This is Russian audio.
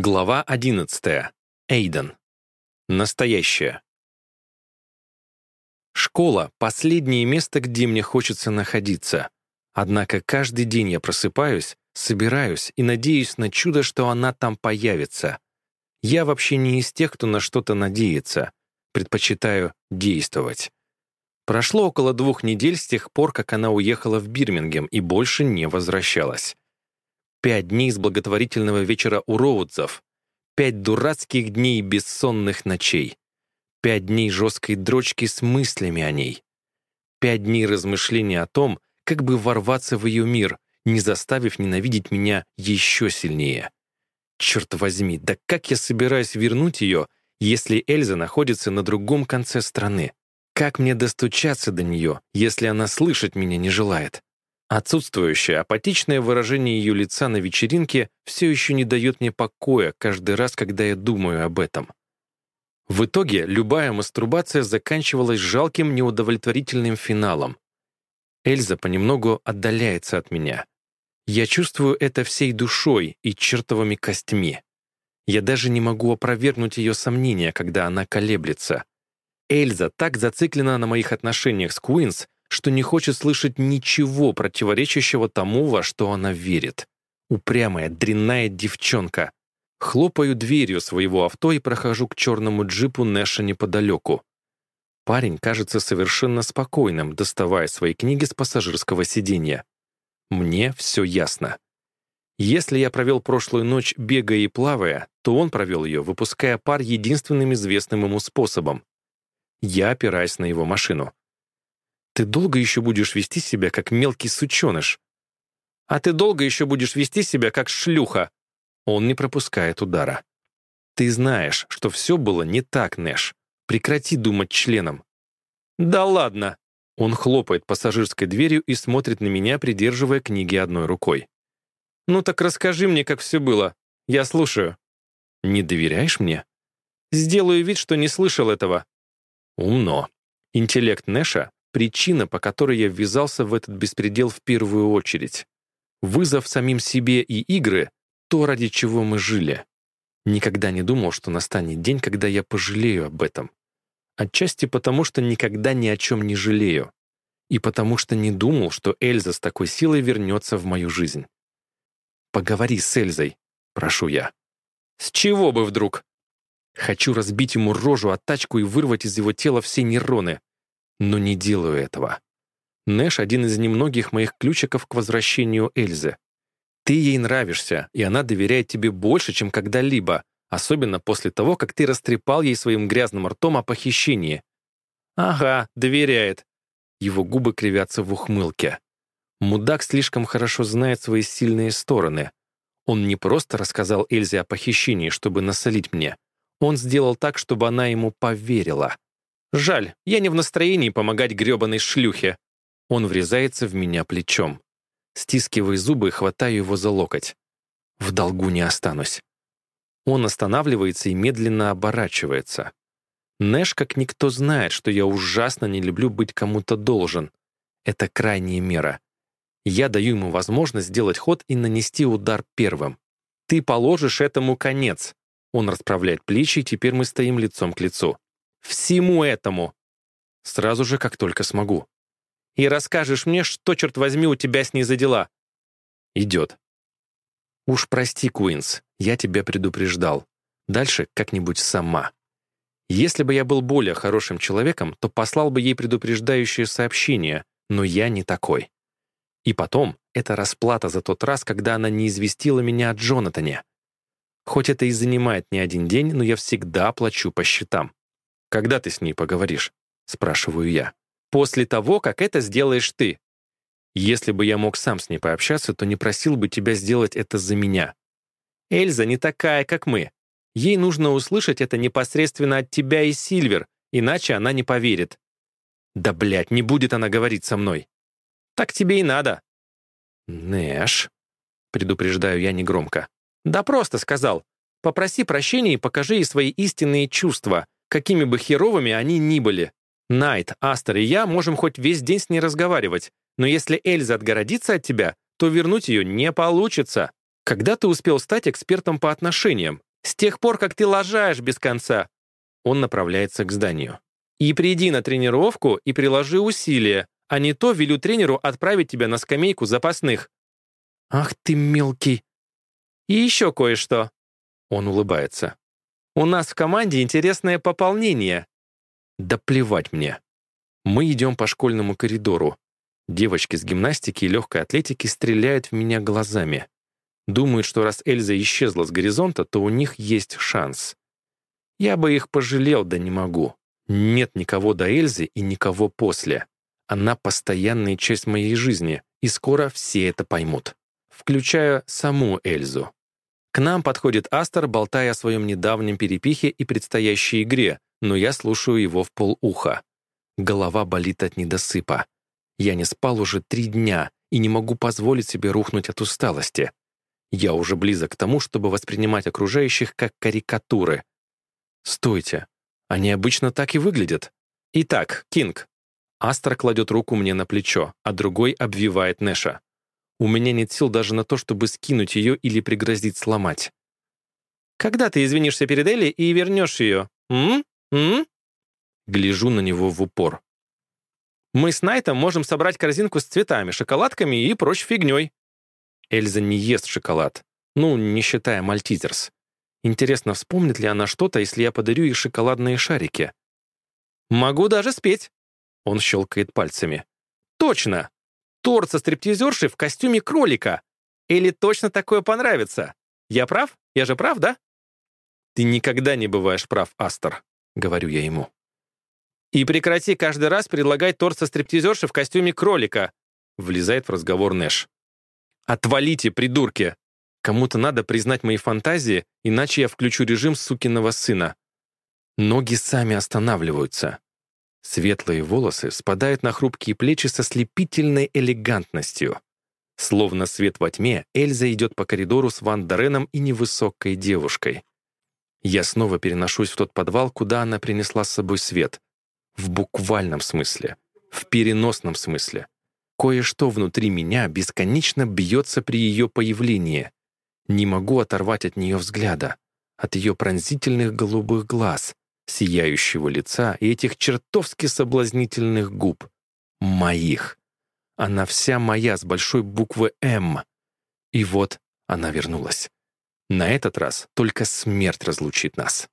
Глава 11. Эйден. Настоящее. Школа — последнее место, где мне хочется находиться. Однако каждый день я просыпаюсь, собираюсь и надеюсь на чудо, что она там появится. Я вообще не из тех, кто на что-то надеется. Предпочитаю действовать. Прошло около двух недель с тех пор, как она уехала в Бирмингем и больше не возвращалась. Пять дней с благотворительного вечера у Роудзов. Пять дурацких дней бессонных ночей. Пять дней жесткой дрочки с мыслями о ней. Пять дней размышлений о том, как бы ворваться в ее мир, не заставив ненавидеть меня еще сильнее. Черт возьми, да как я собираюсь вернуть ее, если Эльза находится на другом конце страны? Как мне достучаться до нее, если она слышать меня не желает? Отсутствующее, апатичное выражение ее лица на вечеринке все еще не дает мне покоя каждый раз, когда я думаю об этом. В итоге любая мастурбация заканчивалась жалким неудовлетворительным финалом. Эльза понемногу отдаляется от меня. Я чувствую это всей душой и чертовыми костьми. Я даже не могу опровергнуть ее сомнения, когда она колеблется. Эльза так зациклена на моих отношениях с Куинс, что не хочет слышать ничего противоречащего тому, во что она верит. Упрямая, дрянная девчонка. Хлопаю дверью своего авто и прохожу к черному джипу Нэша неподалеку. Парень кажется совершенно спокойным, доставая свои книги с пассажирского сиденья. Мне все ясно. Если я провел прошлую ночь, бегая и плавая, то он провел ее, выпуская пар единственным известным ему способом. Я опираюсь на его машину ты долго еще будешь вести себя, как мелкий сученыш? А ты долго еще будешь вести себя, как шлюха?» Он не пропускает удара. «Ты знаешь, что все было не так, Нэш. Прекрати думать членом». «Да ладно!» Он хлопает пассажирской дверью и смотрит на меня, придерживая книги одной рукой. «Ну так расскажи мне, как все было. Я слушаю». «Не доверяешь мне?» «Сделаю вид, что не слышал этого». «Умно. Интеллект Нэша причина, по которой я ввязался в этот беспредел в первую очередь. Вызов самим себе и игры — то, ради чего мы жили. Никогда не думал, что настанет день, когда я пожалею об этом. Отчасти потому, что никогда ни о чем не жалею. И потому что не думал, что Эльза с такой силой вернется в мою жизнь. «Поговори с Эльзой», — прошу я. «С чего бы вдруг?» Хочу разбить ему рожу от тачку и вырвать из его тела все нейроны но не делаю этого. Нэш — один из немногих моих ключиков к возвращению Эльзы. Ты ей нравишься, и она доверяет тебе больше, чем когда-либо, особенно после того, как ты растрепал ей своим грязным ртом о похищении. Ага, доверяет. Его губы кривятся в ухмылке. Мудак слишком хорошо знает свои сильные стороны. Он не просто рассказал Эльзе о похищении, чтобы насолить мне. Он сделал так, чтобы она ему поверила. Жаль, я не в настроении помогать грёбаной шлюхе. Он врезается в меня плечом. Стискивая зубы, хватаю его за локоть. В долгу не останусь. Он останавливается и медленно оборачивается. Нэш как никто знает, что я ужасно не люблю быть кому-то должен. Это крайняя мера. Я даю ему возможность сделать ход и нанести удар первым. «Ты положишь этому конец!» Он расправляет плечи, и теперь мы стоим лицом к лицу всему этому. Сразу же, как только смогу. И расскажешь мне, что, черт возьми, у тебя с ней за дела. Идет. Уж прости, Куинс, я тебя предупреждал. Дальше как-нибудь сама. Если бы я был более хорошим человеком, то послал бы ей предупреждающее сообщение, но я не такой. И потом, это расплата за тот раз, когда она не известила меня о Джонатане. Хоть это и занимает не один день, но я всегда плачу по счетам. «Когда ты с ней поговоришь?» — спрашиваю я. «После того, как это сделаешь ты. Если бы я мог сам с ней пообщаться, то не просил бы тебя сделать это за меня. Эльза не такая, как мы. Ей нужно услышать это непосредственно от тебя и Сильвер, иначе она не поверит». «Да, блядь, не будет она говорить со мной». «Так тебе и надо». «Нэш», — предупреждаю я негромко. «Да просто сказал. Попроси прощения и покажи ей свои истинные чувства. Какими бы херовыми они ни были. Найт, Астер и я можем хоть весь день с ней разговаривать, но если Эльза отгородится от тебя, то вернуть ее не получится. Когда ты успел стать экспертом по отношениям? С тех пор, как ты лажаешь без конца. Он направляется к зданию. И приди на тренировку и приложи усилия, а не то велю тренеру отправить тебя на скамейку запасных. Ах ты мелкий. И еще кое-что. Он улыбается. У нас в команде интересное пополнение». «Да плевать мне». Мы идем по школьному коридору. Девочки с гимнастики и легкой атлетики стреляют в меня глазами. Думают, что раз Эльза исчезла с горизонта, то у них есть шанс. Я бы их пожалел, да не могу. Нет никого до Эльзы и никого после. Она постоянная часть моей жизни, и скоро все это поймут. Включая саму Эльзу. К нам подходит Астер, болтая о своем недавнем перепихе и предстоящей игре, но я слушаю его в полуха. Голова болит от недосыпа. Я не спал уже три дня и не могу позволить себе рухнуть от усталости. Я уже близок к тому, чтобы воспринимать окружающих как карикатуры. Стойте, они обычно так и выглядят. Итак, Кинг. Астер кладет руку мне на плечо, а другой обвивает Нэша. У меня нет сил даже на то, чтобы скинуть ее или пригрозить сломать. «Когда ты извинишься перед Элли и вернешь ее? М? М?» Гляжу на него в упор. «Мы с Найтом можем собрать корзинку с цветами, шоколадками и прочей фигней». Эльза не ест шоколад. Ну, не считая мальтизерс. Интересно, вспомнит ли она что-то, если я подарю ей шоколадные шарики? «Могу даже спеть!» Он щелкает пальцами. «Точно! торт со стриптизершей в костюме кролика. Или точно такое понравится? Я прав? Я же прав, да? Ты никогда не бываешь прав, Астер, говорю я ему. И прекрати каждый раз предлагать торт со стриптизершей в костюме кролика, влезает в разговор Нэш. Отвалите, придурки! Кому-то надо признать мои фантазии, иначе я включу режим сукиного сына. Ноги сами останавливаются. Светлые волосы спадают на хрупкие плечи со слепительной элегантностью. Словно свет во тьме, Эльза идет по коридору с Ван Дореном и невысокой девушкой. Я снова переношусь в тот подвал, куда она принесла с собой свет. В буквальном смысле. В переносном смысле. Кое-что внутри меня бесконечно бьется при ее появлении. Не могу оторвать от нее взгляда, от ее пронзительных голубых глаз, сияющего лица и этих чертовски соблазнительных губ. Моих. Она вся моя с большой буквы «М». И вот она вернулась. На этот раз только смерть разлучит нас.